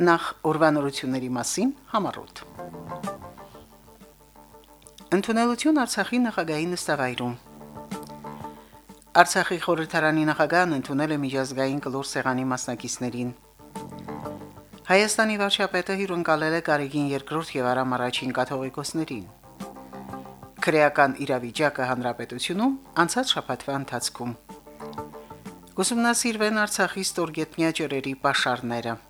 Նախ ուրվանորությունների մասին համառոտ։ Ընդունելություն Արցախի նախագահի նստավայրում։ Արցախի խորհրդարանի նախագահն ընդունել է միջազգային կլոր սեղանի մասնակիցներին։ Հայաստանի վարչապետը հյուրընկալել է Գարեգին երկրորդ եւ Արամ առաջին կաթողիկոսներին։ Քրեական իրավիճակը հանրապետությունում անցած շաբաթվա ընթացքում։ Ուսումնասիրվեն Արցախի ստորգետնյա ջրերի pašարները։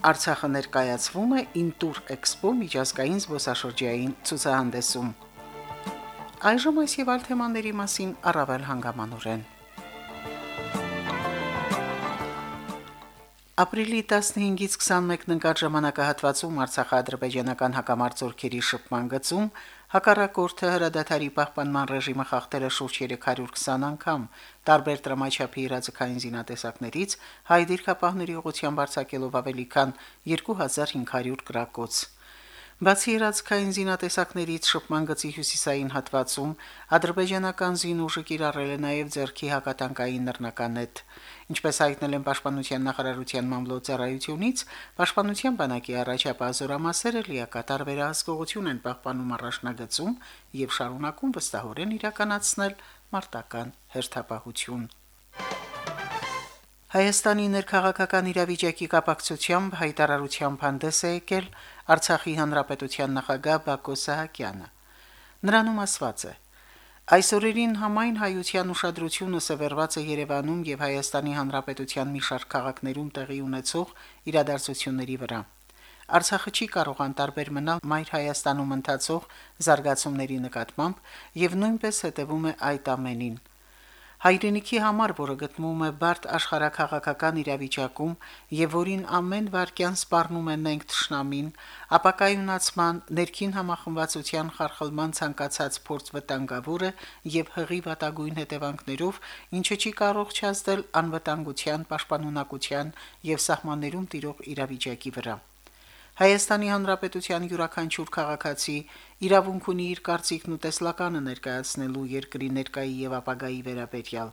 Արցախը ներկայացվում է Ինտուր Էքսպո միջազգային զբոսաշրջային ցուցահանդեսում։ Այժմ այս եւ այլ թեմաների մասին առավել հանգամանորեն։ Ապրիլի 15-ից 21-ն ընկած ժամանակահատվածում Արցախա-ադրբեջանական հակամարտությունների շփման գծում հակառակորդը հրադադարի պահպանման ռեժիմը խախտել է շուրջ 320 անգամ, տարբեր տրամաչափի իրազեկային զինատեսակներից հայ դիրքապահների ուղղությամբ արձակելով ավելի քան 2500 գրակոց։ Բացի իրացքային զինատեսակներից շփման գծի հյուսիսային հատվածում ադրբեջանական զինուժը կիրառել է նաև ձերքի հակատանկային նռնականետ։ Ինչպես հայտնել են Պաշտպանության նախարարության մամլոյցարայությունից, Պաշտպանության բանակի առաջապահ զորամասերը լիակատար վերահսկողություն են պահպանում առաջնագծում եւ շարունակում վստահորեն իրականացնել մարտական հերթապահություն։ Հայաստանի ներքաղաքական իրավիճակի կապակցությամբ հայտարարությամբ հանդես է եկել Արցախի հանրապետության նախագահ Բակո Սահակյանը։ Նրանում ասված է. Այսօրերին համայն հայության ուշադրությունը սևեռված է Երևանում եւ Հայաստանի Հանրապետության մի շարք քաղաքներում տեղի ունեցող իրադարձությունների վրա։ Արցախը չի կարող անտարբեր մնալ Մայր Հայաստանում ընթացող զարգացումների նկատմամբ եւ նույնպես հետևում է այդ ամենին հայրենիքի համար, որը գտնվում է բարդ աշխարհակաղակական իրավիճակում եւ որին ամեն վարքյան սպառնում են ենք ճշնամին, ապակայունացման, ներքին համախմբվածության խարխլման ցանկացած փորձ վտանգավոր է եւ հղի վատագույն հետևանքներով, ինչը չի կարող չհասնել անվտանգության, պաշտպանունակության եւ սահմաններում տիրող իրավիճակի վրա։ Հայաստանի Հանրապետության յուրաքանչյուր քաղաքացի իրավունք ունի իր կարծիքն ու տեսլականը ներկայացնելու երկրի ներկայի եւ ապագայի վերաբերյալ։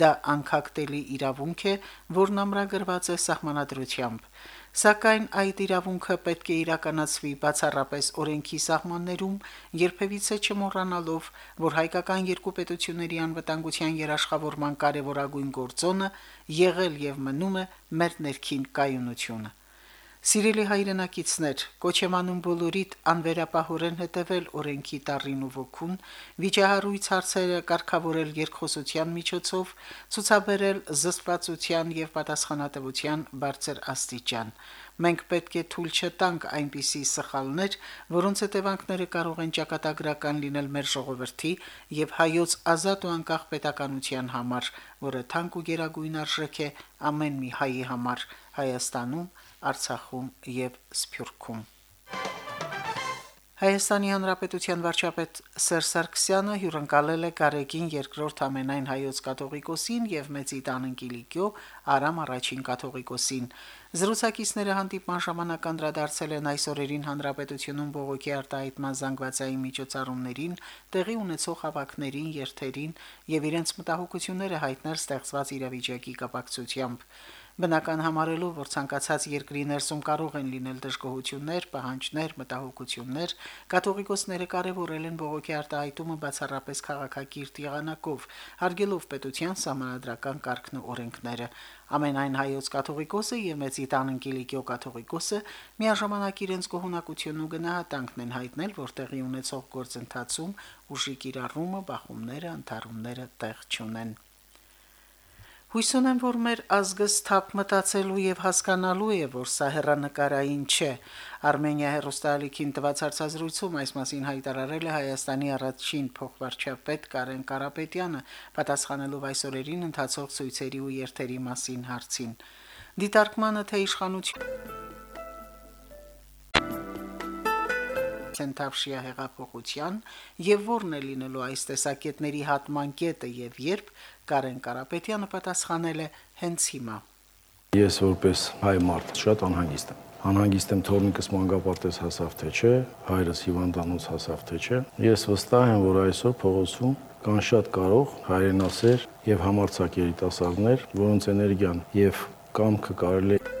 Դա անկախտելի իրավունք է, որն ամրագրված է սահմանադրությամբ։ Սակայն այդ իրավունքը պետք է իրականացվի բացառապես օրենքի սահմաններում, երբևիցե չմոռանալով, որ հայկական երկու պետությունների անվտանգության երաշխավորման կարևորագույն գործոնը եղել եւ մնում է մեր ներքին կայունությունը։ Սիրելի հայրենակիցներ, կոչ եմ անում բոլորիդ անվերապահորեն հետևել օրենքի տառին ու ոգուն, վիճահարույց հարցերը կարգավորել երկխոսության միջոցով, ցուցաբերել զսպվածության եւ պատասխանատվության բարձր աստիճան։ Մենք պետք է թույլ չտանք այնպիսի սխալներ, որոնց հետևանքները կարող են ճակատագրական լինել մեր ժողովրդի եւ հայոց ազատ ու անկախ պետականության համար, որը թանկ ու գերագույն արժեք է ամեն մի հայի համար Հայաստանում Արցախում եւ Սփյուռքում։ Հայաստանի Հանրապետության վարչապետ Սերժ Սարգսյանը հյուրընկալել է Գարեգին երկրորդ ամենայն հայոց կաթողիկոսին եւ Մեծի Տանընկիլիկյո Արամ առաջին կաթողիկոսին։ Զրուցակիցները հանդիպման ժամանակ անդրադարձել են այսօրերին Հանրապետությունում բողոքի արտահայտման զանգվածային միջոցառումներին, տեղի ունեցող հավաքներին, երթերին եւ իրենց մտահոգությունները հայտնել ստեղծված իրավիճակի կապակցությամբ բնական համարելով, որ ցանկացած երկրի ներսում կարող են լինել դժգոհություններ, պահանջներ, մտահոգություններ, կաթողիկոսները կարևորել են բողոքի արտահայտումը բացառապես քաղաքակիրթ եղանակով, հարգելով պետության համանդրական կարգն ու օրենքները։ Ամենայն հայոց կաթողիկոսը եւ մեծի տանընկիլիկյո կաթողիկոսը միաժամանակ իրենց գոհունակությունն ու գնահատանքն են հայտնել, որ տեղի ունեցող գործընթացում ուժի կիրառումը, բախումները, ընթարումները տեղ չունեն։ Հույս ունեմ, որ մեր ազգը սթափ մտածելու եւ հասկանալու է, որ սա հերանեկարային չէ։ Արմենիա հերոստալիքին տված հարցազրույցում այս մասին հայտարարել է Հայաստանի առաջին փոխվարչապետ Կարեն Կարապետյանը, պատասխանելով այսօրերին ընթացող ցույցերի ու երթերի մասին հարցին։ Դիտարկմանը թե իշխանություն Ցենտավշիա հեղափոխության եւ որն է լինելու այս տեսակետների հատման կետը եւ երբ Կարեն Կարապետյանը պատասխանել է հենց հիմա։ Ես որպես հայ մարդ շատ անհանգիստ եմ անհանգիստ եմ թորնիկս մանկապարտեզ հասավ թե չէ, հայրս հիվանդանոց հասավ թե չէ։ Ես վստահ եմ, որ այսօր փողոցում կան շատ կարող հայրենասեր եւ համարցակ երիտասարդներ, որոնց էներգիան եւ կամքը կարելի է